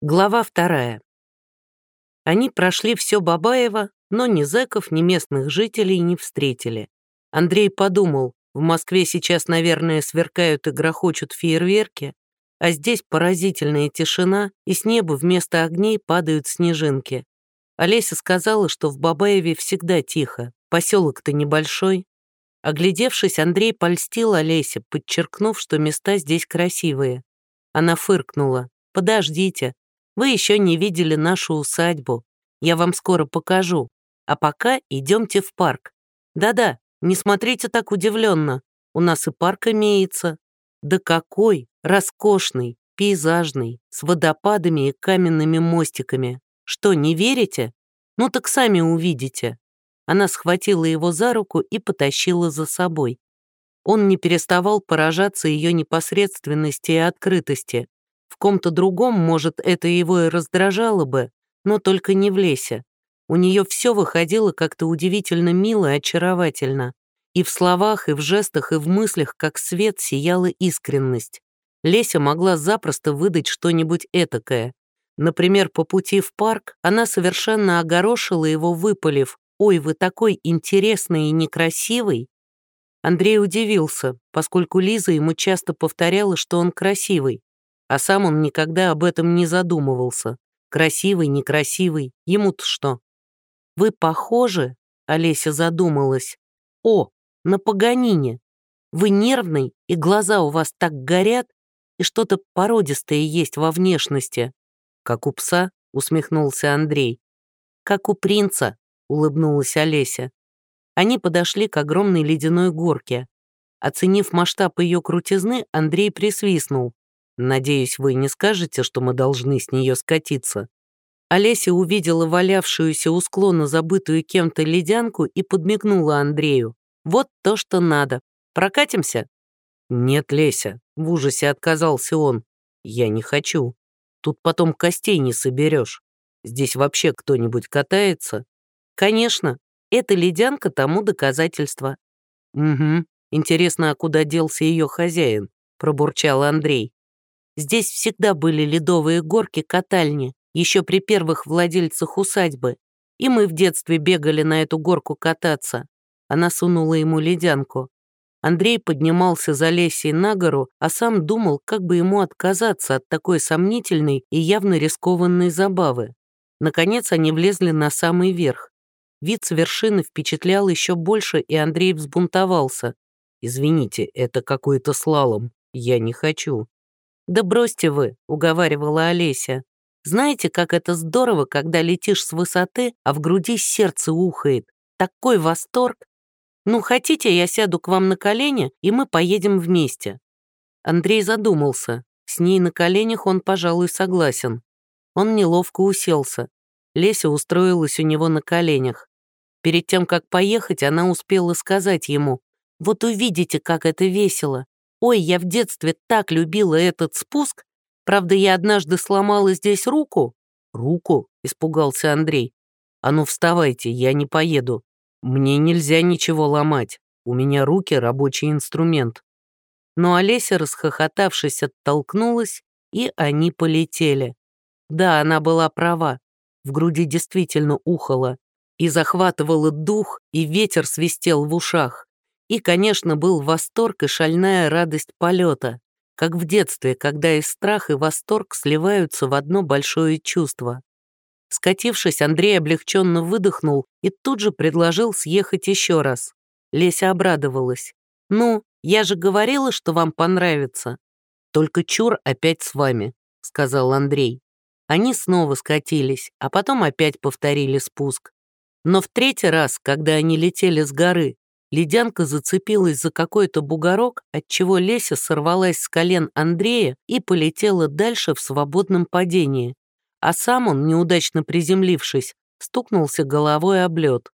Глава вторая. Они прошли все Бабаево, но ни зэков, ни местных жителей не встретили. Андрей подумал, в Москве сейчас, наверное, сверкают и грохочут фейерверки, а здесь поразительная тишина, и с неба вместо огней падают снежинки. Олеся сказала, что в Бабаеве всегда тихо, поселок-то небольшой. Оглядевшись, Андрей польстил Олесе, подчеркнув, что места здесь красивые. Она фыркнула. «Подождите, вы еще не видели нашу усадьбу. Я вам скоро покажу. А пока идемте в парк. Да-да, не смотрите так удивленно. У нас и парк имеется. Да какой! Роскошный, пейзажный, с водопадами и каменными мостиками. Что, не верите? Ну так сами увидите. Она схватила его за руку и потащила за собой. Он не переставал поражаться ее непосредственности и открытости. В ком-то другом, может, это его и раздражало бы, но только не в лесе. У нее все выходило как-то удивительно мило и очаровательно. И в словах, и в жестах, и в мыслях, как свет, сияла искренность. Леся могла запросто выдать что-нибудь этакое. Например, по пути в парк она совершенно огорошила его, выпалив «Ой, вы такой интересный и некрасивый!» Андрей удивился, поскольку Лиза ему часто повторяла, что он красивый, а сам он никогда об этом не задумывался. Красивый, некрасивый, ему-то что? «Вы похожи?» — Олеся задумалась. «О, на Паганине. Вы нервный, и глаза у вас так горят, и что-то породистое есть во внешности». «Как у пса?» — усмехнулся Андрей. «Как у принца», — улыбнулась Олеся. Они подошли к огромной ледяной горке. Оценив масштаб ее крутизны, Андрей присвистнул. Надеюсь, вы не скажете, что мы должны с нее скатиться». Олеся увидела валявшуюся у склона забытую кем-то ледянку и подмигнула Андрею. «Вот то, что надо. Прокатимся?» «Нет, Леся», — в ужасе отказался он. «Я не хочу. Тут потом костей не соберешь. Здесь вообще кто-нибудь катается?» «Конечно. Эта ледянка тому доказательство». «Угу. Интересно, а куда делся ее хозяин?» — пробурчал Андрей. Здесь всегда были ледовые горки-катальни, еще при первых владельцах усадьбы. И мы в детстве бегали на эту горку кататься. Она сунула ему ледянку. Андрей поднимался за Лесей на гору, а сам думал, как бы ему отказаться от такой сомнительной и явно рискованной забавы. Наконец они влезли на самый верх. Вид с вершины впечатлял еще больше, и Андрей взбунтовался. «Извините, это какой-то слалом. Я не хочу». «Да бросьте вы», — уговаривала Олеся. «Знаете, как это здорово, когда летишь с высоты, а в груди сердце ухает. Такой восторг! Ну, хотите, я сяду к вам на колени, и мы поедем вместе?» Андрей задумался. С ней на коленях он, пожалуй, согласен. Он неловко уселся. Леся устроилась у него на коленях. Перед тем, как поехать, она успела сказать ему, «Вот увидите, как это весело. Ой, я в детстве так любила этот спуск. Правда, я однажды сломала здесь руку. Руку? Испугался Андрей. А ну вставайте, я не поеду. Мне нельзя ничего ломать. У меня руки — рабочий инструмент. Но Олеся, расхохотавшись, оттолкнулась, и они полетели. Да, она была права. В груди действительно ухало. И захватывало дух, и ветер свистел в ушах. И, конечно, был восторг и шальная радость полета, как в детстве, когда и страх, и восторг сливаются в одно большое чувство. Скатившись, Андрей облегченно выдохнул и тут же предложил съехать еще раз. Леся обрадовалась. «Ну, я же говорила, что вам понравится». «Только чур опять с вами», — сказал Андрей. Они снова скатились, а потом опять повторили спуск. Но в третий раз, когда они летели с горы, Ледянка зацепилась за какой-то бугорок, отчего Леся сорвалась с колен Андрея и полетела дальше в свободном падении. А сам он, неудачно приземлившись, стукнулся головой об лед.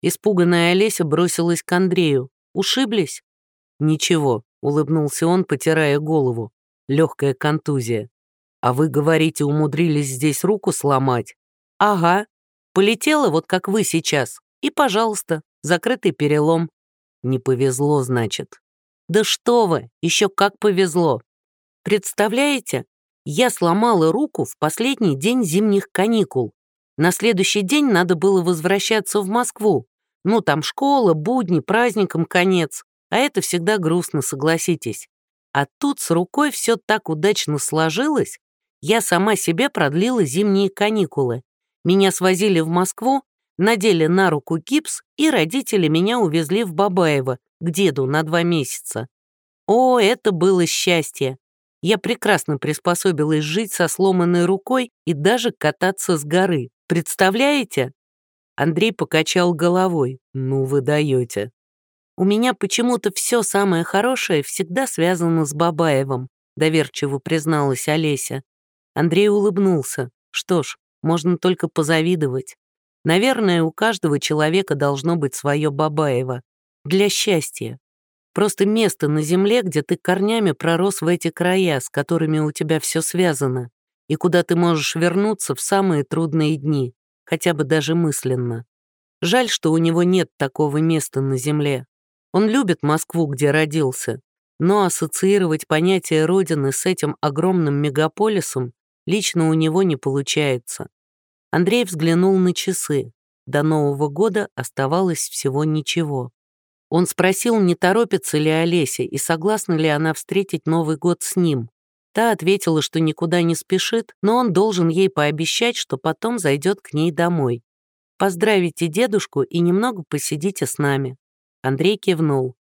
Испуганная Олеся бросилась к Андрею. «Ушиблись?» «Ничего», — улыбнулся он, потирая голову. Легкая контузия. «А вы, говорите, умудрились здесь руку сломать?» «Ага. Полетела вот как вы сейчас. И, пожалуйста, Закрытый перелом. Не повезло, значит. Да что вы, еще как повезло. Представляете, Я сломала руку в последний день зимних каникул. На следующий день надо было возвращаться в Москву. Ну, там школа, будни, праздником конец. А это всегда грустно, согласитесь. А тут с рукой все так удачно сложилось. Я сама себе продлила зимние каникулы. Меня свозили в Москву, надели на руку гипс, и родители меня увезли в Бабаево, к деду на два месяца. О, это было счастье! Я прекрасно приспособилась жить со сломанной рукой и даже кататься с горы. Представляете? Андрей покачал головой. Ну вы даете. У меня почему-то все самое хорошее всегда связано с Бабаевым, доверчиво призналась Олеся. Андрей улыбнулся. Что ж, можно только позавидовать. Наверное, у каждого человека должно быть свое Бабаево. Для счастья. Просто место на земле, где ты корнями пророс в эти края, с которыми у тебя все связано, и куда ты можешь вернуться в самые трудные дни, хотя бы даже мысленно. Жаль, что у него нет такого места на земле. Он любит Москву, где родился, но ассоциировать понятие Родины с этим огромным мегаполисом лично у него не получается. Андрей взглянул на часы. До Нового года оставалось всего ничего. Он спросил, не торопится ли Олеся и согласна ли она встретить Новый год с ним. Та ответила, что никуда не спешит, но он должен ей пообещать, что потом зайдет к ней домой. «Поздравите дедушку и немного посидите с нами». Андрей кивнул.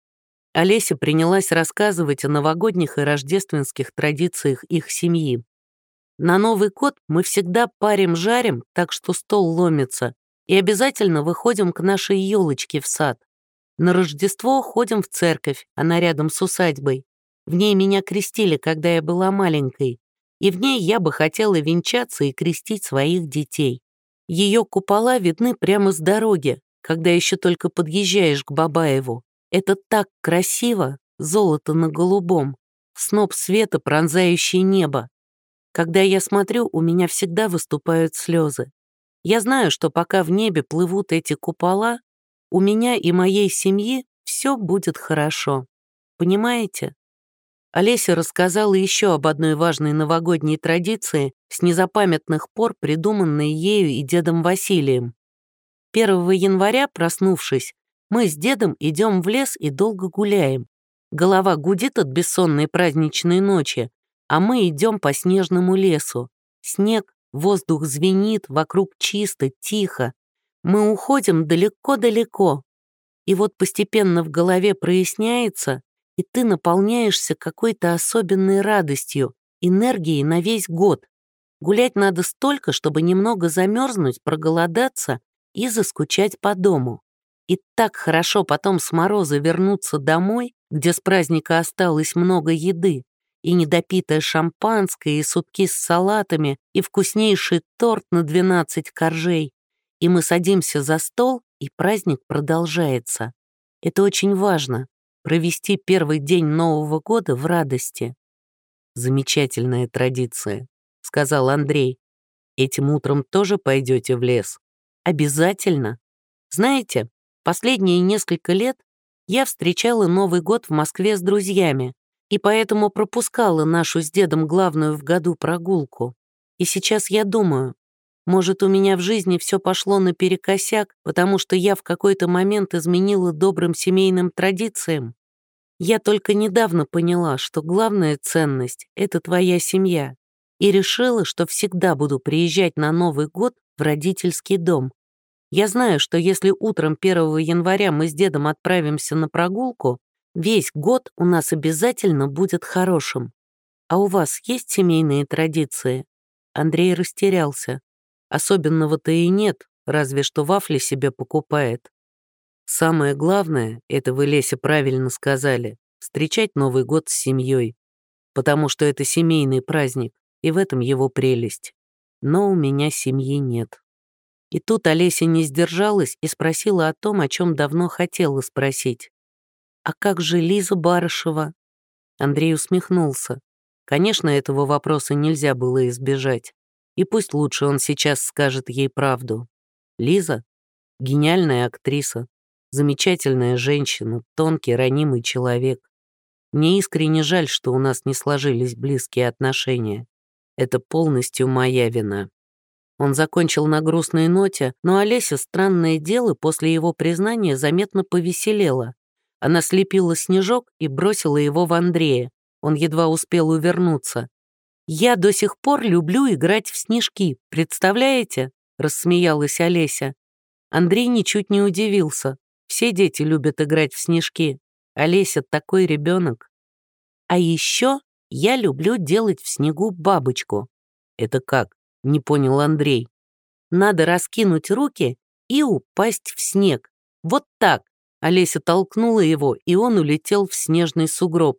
Олеся принялась рассказывать о новогодних и рождественских традициях их семьи. На Новый год мы всегда парим-жарим, так что стол ломится, и обязательно выходим к нашей елочке в сад. На Рождество ходим в церковь, она рядом с усадьбой. В ней меня крестили, когда я была маленькой, и в ней я бы хотела венчаться и крестить своих детей. Ее купола видны прямо с дороги, когда еще только подъезжаешь к Бабаеву. Это так красиво, золото на голубом, сноп света, пронзающий небо. Когда я смотрю, у меня всегда выступают слезы. Я знаю, что пока в небе плывут эти купола, у меня и моей семьи все будет хорошо. Понимаете? Олеся рассказала еще об одной важной новогодней традиции, с незапамятных пор придуманной ею и дедом Василием. 1 января, проснувшись, мы с дедом идем в лес и долго гуляем. Голова гудит от бессонной праздничной ночи, а мы идем по снежному лесу. Снег, воздух звенит, вокруг чисто, тихо. Мы уходим далеко-далеко. И вот постепенно в голове проясняется, и ты наполняешься какой-то особенной радостью, энергией на весь год. Гулять надо столько, чтобы немного замерзнуть, проголодаться и заскучать по дому. И так хорошо потом с мороза вернуться домой, где с праздника осталось много еды, и недопитое шампанское, и сутки с салатами, и вкуснейший торт на 12 коржей, и мы садимся за стол, и праздник продолжается. Это очень важно — провести первый день Нового года в радости. «Замечательная традиция», — сказал Андрей. «Этим утром тоже пойдете в лес?» «Обязательно. Знаете, последние несколько лет я встречала Новый год в Москве с друзьями, и поэтому пропускала нашу с дедом главную в году прогулку. И сейчас я думаю, может, у меня в жизни все пошло наперекосяк, потому что я в какой-то момент изменила добрым семейным традициям? Я только недавно поняла, что главная ценность — это твоя семья, и решила, что всегда буду приезжать на Новый год в родительский дом. Я знаю, что если утром 1 января мы с дедом отправимся на прогулку, весь год у нас обязательно будет хорошим. А у вас есть семейные традиции?» Андрей растерялся. Особенного-то и нет, разве что вафли себе покупает. Самое главное, это вы, Леся, правильно сказали, встречать Новый год с семьей, потому что это семейный праздник, и в этом его прелесть. Но у меня семьи нет. И тут Олеся не сдержалась и спросила о том, о чем давно хотела спросить. «А как же Лиза Барышева?» Андрей усмехнулся. Конечно, этого вопроса нельзя было избежать. И пусть лучше он сейчас скажет ей правду. Лиза — гениальная актриса, замечательная женщина, тонкий, ранимый человек. Мне искренне жаль, что у нас не сложились близкие отношения. Это полностью моя вина. Он закончил на грустной ноте, но Олеся, странное дело, после его признания заметно повеселела. Она слепила снежок и бросила его в Андрея. Он едва успел увернуться. «Я до сих пор люблю играть в снежки, представляете?» — рассмеялась Олеся. Андрей ничуть не удивился. Все дети любят играть в снежки. Олеся такой ребенок. А еще я люблю делать в снегу бабочку. Это как? Не понял Андрей. Надо раскинуть руки и упасть в снег. Вот так. Олеся толкнула его, и он улетел в снежный сугроб.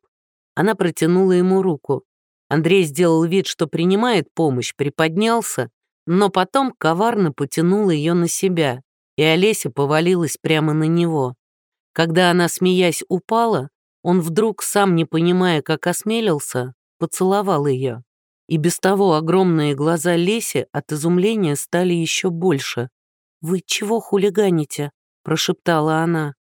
Она протянула ему руку. Андрей сделал вид, что принимает помощь, приподнялся, но потом коварно потянул ее на себя, и Олеся повалилась прямо на него. Когда она, смеясь, упала, он вдруг, сам не понимая, как осмелился, поцеловал ее. И без того огромные глаза Леси от изумления стали еще больше. «Вы чего хулиганите?» — прошептала она.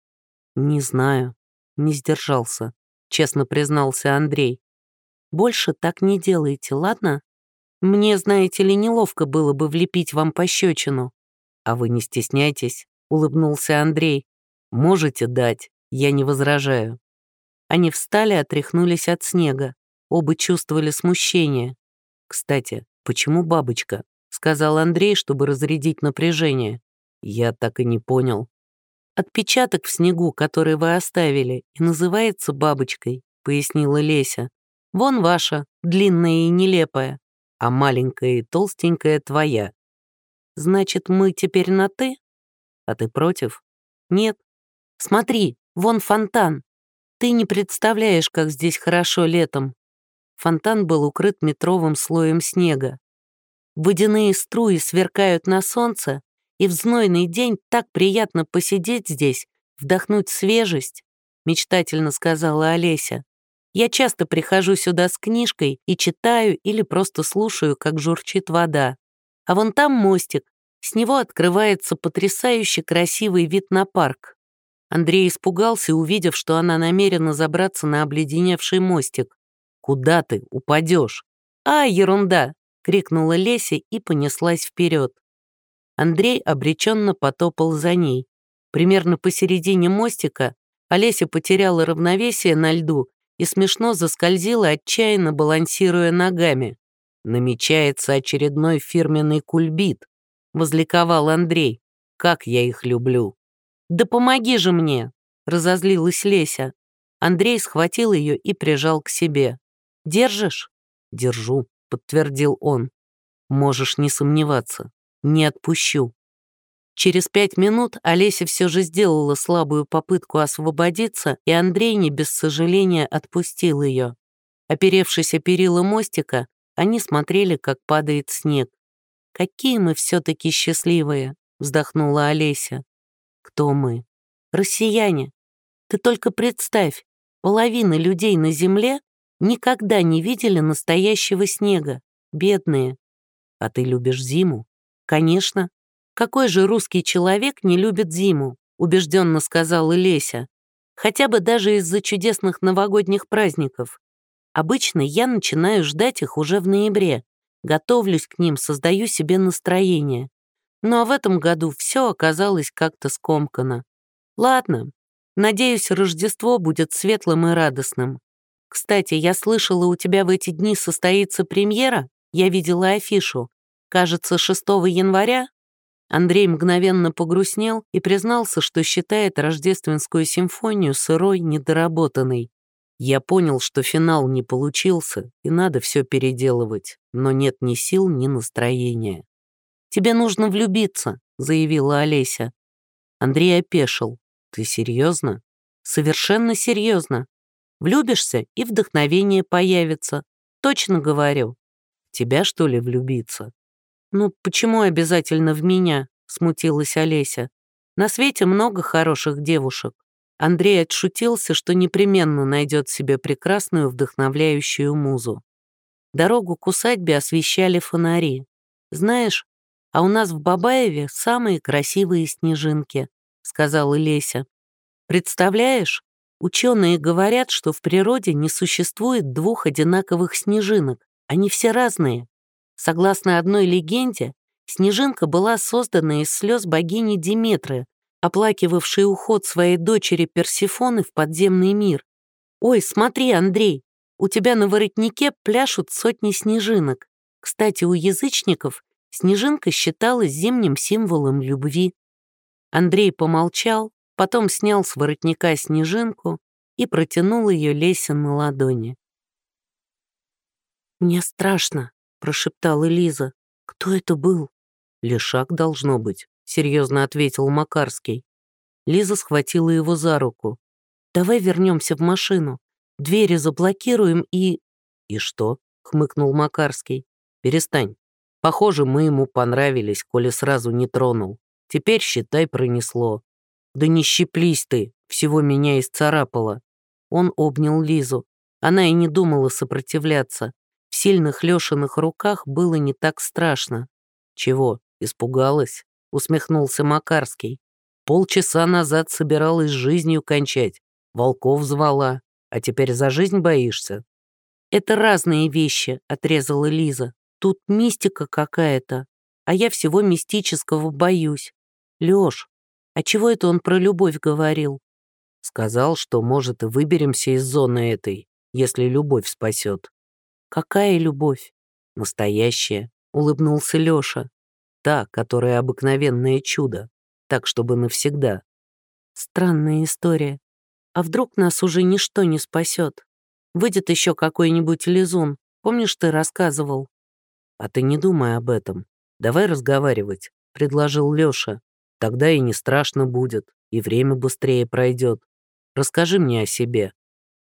«Не знаю», — не сдержался, — честно признался Андрей. «Больше так не делайте, ладно? Мне, знаете ли, неловко было бы влепить вам пощечину». «А вы не стесняйтесь», — улыбнулся Андрей. «Можете дать, я не возражаю». Они встали, отряхнулись от снега. Оба чувствовали смущение. «Кстати, почему бабочка?» — сказал Андрей, чтобы разрядить напряжение. «Я так и не понял». «Отпечаток в снегу, который вы оставили, и называется бабочкой», — пояснила Леся. «Вон ваша, длинная и нелепая, а маленькая и толстенькая твоя. Значит, мы теперь на «ты»? А ты против?» «Нет. Смотри, вон фонтан. Ты не представляешь, как здесь хорошо летом». Фонтан был укрыт метровым слоем снега. Водяные струи сверкают на солнце, и в знойный день так приятно посидеть здесь, вдохнуть свежесть, мечтательно сказала Олеся. Я часто прихожу сюда с книжкой и читаю или просто слушаю, как журчит вода. А вон там мостик, с него открывается потрясающе красивый вид на парк. Андрей испугался, увидев, что она намерена забраться на обледеневший мостик. «Куда ты? Упадешь!» «А, ерунда!» — крикнула Леся и понеслась вперед. Андрей обреченно потопал за ней. Примерно посередине мостика Олеся потеряла равновесие на льду и смешно заскользила, отчаянно балансируя ногами. «Намечается очередной фирменный кульбит», — возликовал Андрей. «Как я их люблю!» «Да помоги же мне!» — разозлилась Леся. Андрей схватил ее и прижал к себе. «Держишь?» «Держу», — подтвердил он. «Можешь не сомневаться. Не отпущу. Через пять минут Олеся все же сделала слабую попытку освободиться, и Андрей не без сожаления отпустил ее. Оперевшись о перила мостика, они смотрели, как падает снег. «Какие мы все-таки счастливые!» — вздохнула Олеся. «Кто мы?» «Россияне. Ты только представь, половина людей на Земле никогда не видели настоящего снега. Бедные. А ты любишь зиму?» «Конечно. Какой же русский человек не любит зиму?» убежденно сказала Леся. «Хотя бы даже из-за чудесных новогодних праздников. Обычно я начинаю ждать их уже в ноябре. Готовлюсь к ним, создаю себе настроение. Ну а в этом году все оказалось как-то скомкано. Ладно, надеюсь, Рождество будет светлым и радостным. Кстати, я слышала, у тебя в эти дни состоится премьера? Я видела афишу. Кажется, 6 января Андрей мгновенно погрустнел и признался, что считает рождественскую симфонию сырой, недоработанной. Я понял, что финал не получился, и надо все переделывать, но нет ни сил, ни настроения. «Тебе нужно влюбиться», — заявила Олеся. Андрей опешил. «Ты серьезно?» «Совершенно серьезно. Влюбишься, и вдохновение появится. Точно говорю. Тебя, что ли, влюбиться?» «Ну, почему обязательно в меня?» — смутилась Олеся. «На свете много хороших девушек». Андрей отшутился, что непременно найдет себе прекрасную вдохновляющую музу. Дорогу к усадьбе освещали фонари. «Знаешь, а у нас в Бабаеве самые красивые снежинки», — сказала Леся. «Представляешь, ученые говорят, что в природе не существует двух одинаковых снежинок, они все разные. Согласно одной легенде, Снежинка была создана из слез богини Диметры, оплакивавшей уход своей дочери Персифоны в подземный мир. «Ой, смотри, Андрей, у тебя на воротнике пляшут сотни снежинок. Кстати, у язычников снежинка считалась зимним символом любви». Андрей помолчал, потом снял с воротника снежинку и протянул ее Лесе на ладони. «Мне страшно», — прошептала Лиза. «Кто это был?» «Лешак должно быть», — серьезно ответил Макарский. Лиза схватила его за руку. «Давай вернемся в машину. Двери заблокируем и...» «И что?» — хмыкнул Макарский. «Перестань. Похоже, мы ему понравились, коли сразу не тронул. Теперь, считай, пронесло. Да не щиплись ты, всего меня исцарапало». Он обнял Лизу. Она и не думала сопротивляться. Сильных Лешиных руках было не так страшно. «Чего, испугалась?» — усмехнулся Макарский. «Полчаса назад собиралась жизнью кончать, волков звала, а теперь за жизнь боишься?» «Это разные вещи», — отрезала Лиза. «Тут мистика какая-то, а я всего мистического боюсь. Лёш, а чего это он про любовь говорил?» Сказал, что, может, и выберемся из зоны этой, если любовь спасет. «Какая любовь?» «Настоящая», — улыбнулся Лёша. «Та, которая обыкновенное чудо, так, чтобы навсегда». Странная история. А вдруг нас уже ничто не спасет? Выйдет еще какой-нибудь лизун. Помнишь, ты рассказывал? А ты не думай об этом. Давай разговаривать, предложил Лёша. Тогда и не страшно будет, и время быстрее пройдет. Расскажи мне о себе.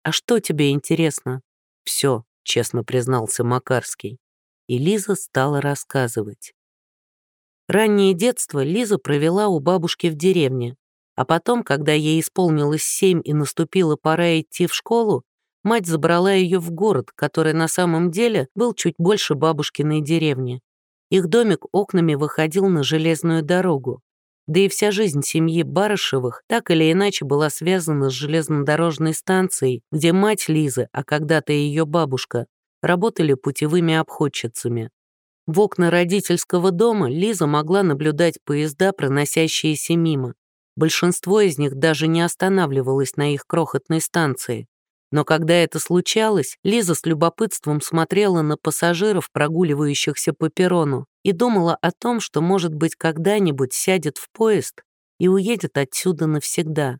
А что тебе интересно? Все, честно признался Макарский. И Лиза стала рассказывать. Раннее детство Лиза провела у бабушки в деревне, а потом, когда ей исполнилось семь и наступила пора идти в школу, мать забрала ее в город, который на самом деле был чуть больше бабушкиной деревни. Их домик окнами выходил на железную дорогу. Да и вся жизнь семьи Барышевых так или иначе была связана с железнодорожной станцией, где мать Лизы, а когда-то ее бабушка, работали путевыми обходчицами. В окна родительского дома Лиза могла наблюдать поезда, проносящиеся мимо. Большинство из них даже не останавливалось на их крохотной станции. Но когда это случалось, Лиза с любопытством смотрела на пассажиров, прогуливающихся по перрону, и думала о том, что, может быть, когда-нибудь сядет в поезд и уедет отсюда навсегда.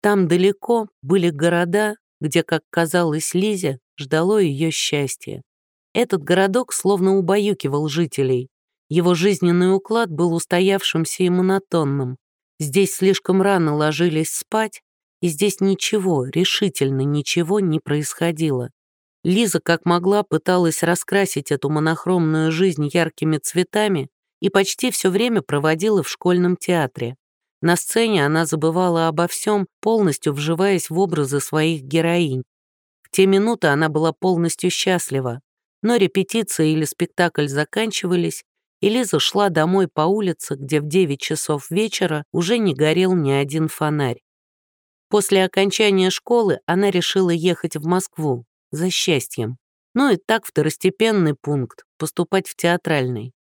Там далеко были города, где, как казалось Лизе, ждало ее счастье. Этот городок словно убаюкивал жителей. Его жизненный уклад был устоявшимся и монотонным. Здесь слишком рано ложились спать, и здесь ничего, решительно ничего не происходило. Лиза как могла пыталась раскрасить эту монохромную жизнь яркими цветами и почти все время проводила в школьном театре. На сцене она забывала обо всем, полностью вживаясь в образы своих героинь. В те минуты она была полностью счастлива, но репетиция или спектакль заканчивались, и Лиза шла домой по улице, где в 9 часов вечера уже не горел ни один фонарь. После окончания школы она решила ехать в Москву, за счастьем. Ну и так второстепенный пункт — поступать в театральный.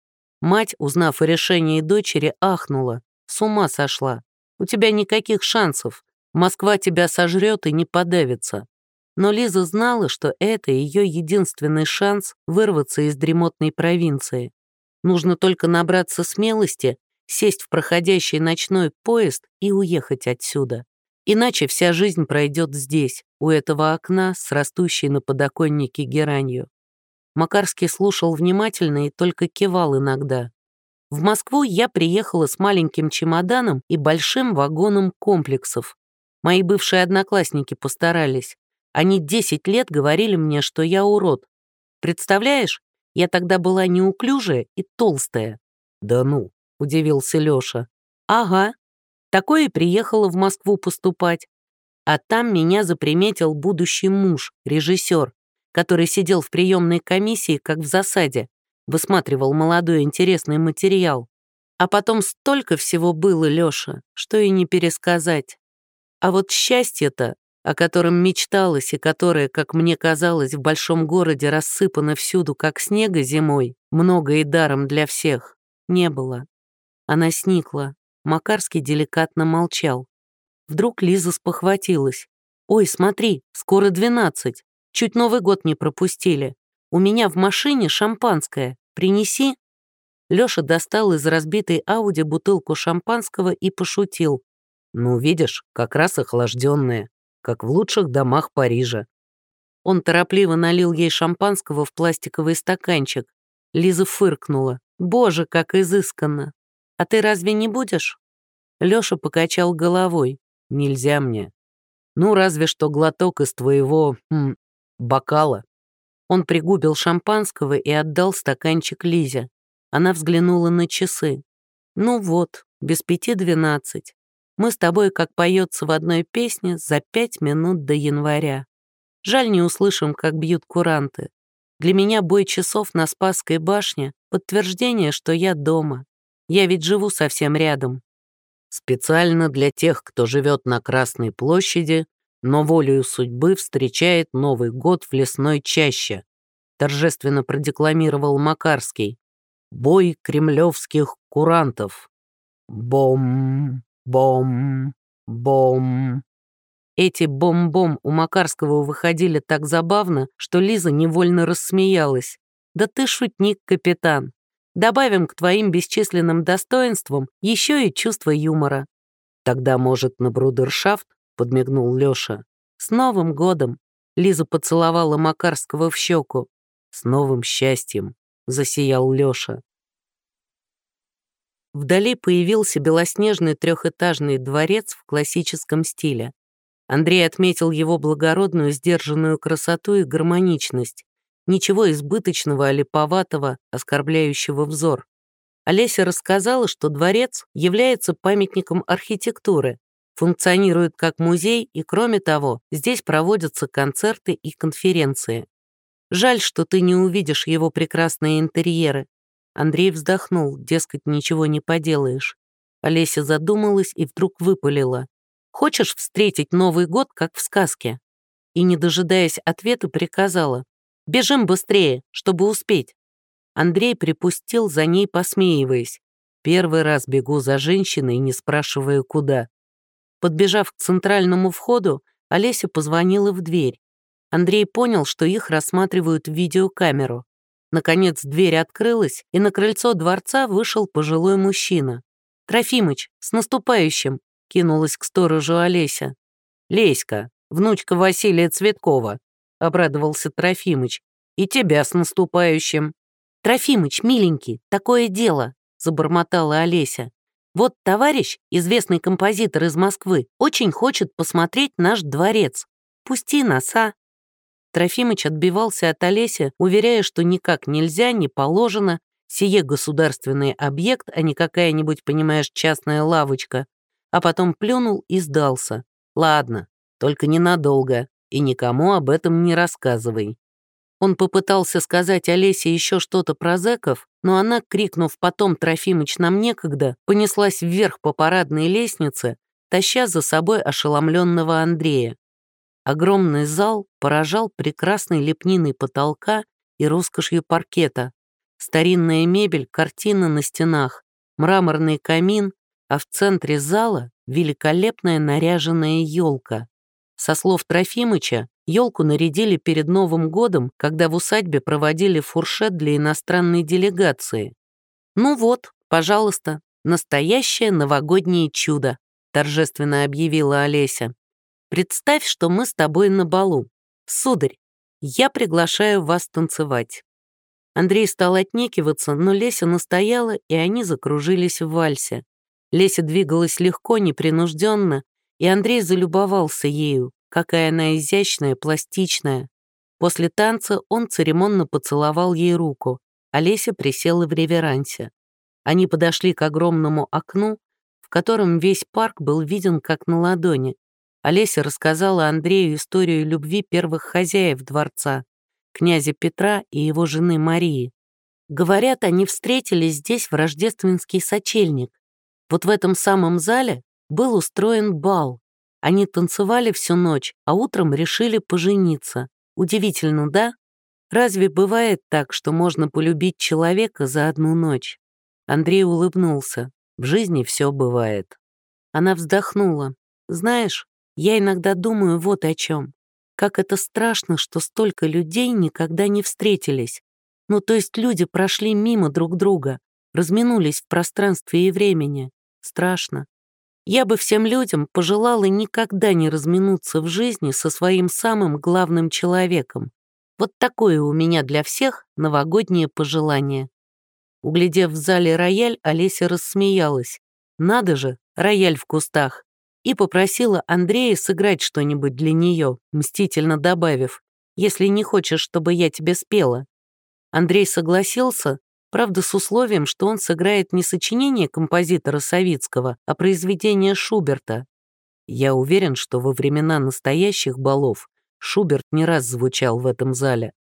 Мать, узнав о решении дочери, ахнула. С ума сошла. У тебя никаких шансов. Москва тебя сожрет и не подавится. Но Лиза знала, что это ее единственный шанс вырваться из дремотной провинции. Нужно только набраться смелости, сесть в проходящий ночной поезд и уехать отсюда. Иначе вся жизнь пройдет здесь, у этого окна с растущей на подоконнике геранью. Макарский слушал внимательно и только кивал иногда. В Москву я приехала с маленьким чемоданом и большим вагоном комплексов. Мои бывшие одноклассники постарались. Они 10 лет говорили мне, что я урод. Представляешь, я тогда была неуклюжая и толстая. «Да ну», — удивился Лёша. «Ага, Такое приехала в Москву поступать. А там меня заприметил будущий муж, режиссер, который сидел в приемной комиссии, как в засаде, высматривал молодой интересный материал. А потом столько всего было, Лёша, что и не пересказать. А вот счастье-то о котором мечталось и которое, как мне казалось, в большом городе рассыпано всюду, как снега зимой, много и даром для всех, не было. Она сникла. Макарский деликатно молчал. Вдруг Лиза спохватилась. «Ой, смотри, скоро двенадцать. Чуть Новый год не пропустили. У меня в машине шампанское. Принеси». Лёша достал из разбитой Ауди бутылку шампанского и пошутил. «Ну, видишь, как раз охлажденное, как в лучших домах Парижа». Он торопливо налил ей шампанского в пластиковый стаканчик. Лиза фыркнула. «Боже, как изысканно! А ты разве не будешь?» Лёша покачал головой. «Нельзя мне. Ну, разве что глоток из твоего... М, бокала». Он пригубил шампанского и отдал стаканчик Лизе. Она взглянула на часы. «Ну вот, без пяти двенадцать. Мы с тобой, как поется в одной песне, за пять минут до января. Жаль, не услышим, как бьют куранты. Для меня бой часов на Спасской башне — подтверждение, что я дома. Я ведь живу совсем рядом. Специально для тех, кто живет на Красной площади, но волею судьбы встречает Новый год в лесной чаще, торжественно продекламировал Макарский. Бой кремлевских курантов. Бом, бом, бом. Эти бом-бом у Макарского выходили так забавно, что Лиза невольно рассмеялась. «Да ты шутник, капитан. Добавим к твоим бесчисленным достоинствам еще и чувство юмора». «Тогда, может, на брудершафт?» — подмигнул Лёша. «С Новым годом!» — Лиза поцеловала Макарского в щеку. «С новым счастьем!» засиял Лёша. Вдали появился белоснежный трехэтажный дворец в классическом стиле. Андрей отметил его благородную, сдержанную красоту и гармоничность. Ничего избыточного, олиповатого, оскорбляющего взор. Олеся рассказала, что дворец является памятником архитектуры, функционирует как музей и, кроме того, здесь проводятся концерты и конференции. Жаль, что ты не увидишь его прекрасные интерьеры». Андрей вздохнул, дескать, ничего не поделаешь. Олеся задумалась и вдруг выпалила. «Хочешь встретить Новый год, как в сказке?» И, не дожидаясь ответа, приказала. «Бежим быстрее, чтобы успеть». Андрей припустил за ней, посмеиваясь. Первый раз бегу за женщиной, не спрашивая, куда. Подбежав к центральному входу, Олеся позвонила в дверь. Андрей понял, что их рассматривают в видеокамеру. Наконец дверь открылась, и на крыльцо дворца вышел пожилой мужчина. «Трофимыч, с наступающим!» — кинулась к сторожу Олеся. «Леська, внучка Василия Цветкова», — обрадовался Трофимыч. «И тебя с наступающим!» «Трофимыч, миленький, такое дело!» — забормотала Олеся. «Вот товарищ, известный композитор из Москвы, очень хочет посмотреть наш дворец. Пусти нас, а!» Трофимыч отбивался от Олеся, уверяя, что никак нельзя, не положено, сие государственный объект, а не какая-нибудь, понимаешь, частная лавочка. А потом плюнул и сдался. Ладно, только ненадолго, и никому об этом не рассказывай. Он попытался сказать Олесе еще что-то про зэков, но она, крикнув «Потом, Трофимыч, нам некогда», понеслась вверх по парадной лестнице, таща за собой ошеломленного Андрея. Огромный зал поражал прекрасной лепниной потолка и роскошью паркета. Старинная мебель, картины на стенах, мраморный камин, а в центре зала великолепная наряженная елка. Со слов Трофимыча, елку нарядили перед Новым годом, когда в усадьбе проводили фуршет для иностранной делегации. «Ну вот, пожалуйста, настоящее новогоднее чудо», торжественно объявила Олеся. Представь, что мы с тобой на балу. Сударь, я приглашаю вас танцевать». Андрей стал отнекиваться, но Леся настояла, и они закружились в вальсе. Леся двигалась легко, непринужденно, и Андрей залюбовался ею, какая она изящная, пластичная. После танца он церемонно поцеловал ей руку, а Леся присела в реверансе. Они подошли к огромному окну, в котором весь парк был виден как на ладони, Олеся рассказала Андрею историю любви первых хозяев дворца, князя Петра и его жены Марии. Говорят, они встретились здесь в рождественский сочельник. Вот в этом самом зале был устроен бал. Они танцевали всю ночь, а утром решили пожениться. Удивительно, да? Разве бывает так, что можно полюбить человека за одну ночь? Андрей улыбнулся. В жизни все бывает. Она вздохнула. Знаешь, я иногда думаю вот о чем. Как это страшно, что столько людей никогда не встретились. Ну, то есть люди прошли мимо друг друга, разминулись в пространстве и времени. Страшно. Я бы всем людям пожелала никогда не разминуться в жизни со своим самым главным человеком. Вот такое у меня для всех новогоднее пожелание. Углядев в зале рояль, Олеся рассмеялась. Надо же, рояль в кустах. И попросила Андрея сыграть что-нибудь для нее, мстительно добавив, «Если не хочешь, чтобы я тебе спела». Андрей согласился, правда, с условием, что он сыграет не сочинение композитора Савицкого, а произведение Шуберта. Я уверен, что во времена настоящих балов Шуберт не раз звучал в этом зале.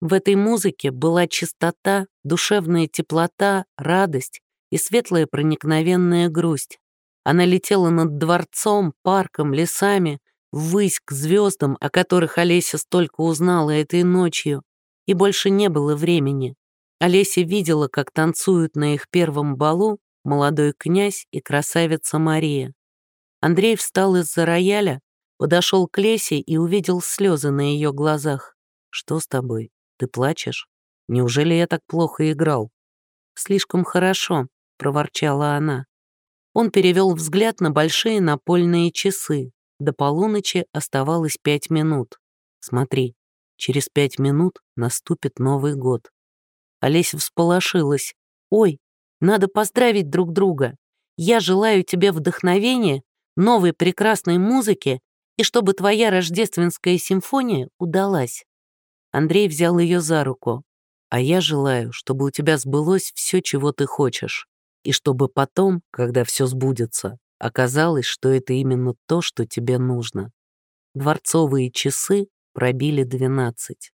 В этой музыке была чистота, душевная теплота, радость и светлая проникновенная грусть. Она летела над дворцом, парком, лесами, ввысь к звездам, о которых Олеся столько узнала этой ночью, и больше не было времени. Олеся видела, как танцуют на их первом балу молодой князь и красавица Мария. Андрей встал из-за рояля, подошел к Лесе и увидел слезы на ее глазах. «Что с тобой? Ты плачешь? Неужели я так плохо играл?» «Слишком хорошо», — проворчала она. Он перевел взгляд на большие напольные часы. До полуночи оставалось пять минут. «Смотри, Через пять минут наступит Новый год. Олеся всполошилась. «Ой, надо поздравить друг друга. Я желаю тебе вдохновения, новой прекрасной музыки и чтобы твоя рождественская симфония удалась». Андрей взял ее за руку. «А я желаю, чтобы у тебя сбылось все, чего ты хочешь, и чтобы потом, когда все сбудется, оказалось, что это именно то, что тебе нужно. Дворцовые часы пробили двенадцать.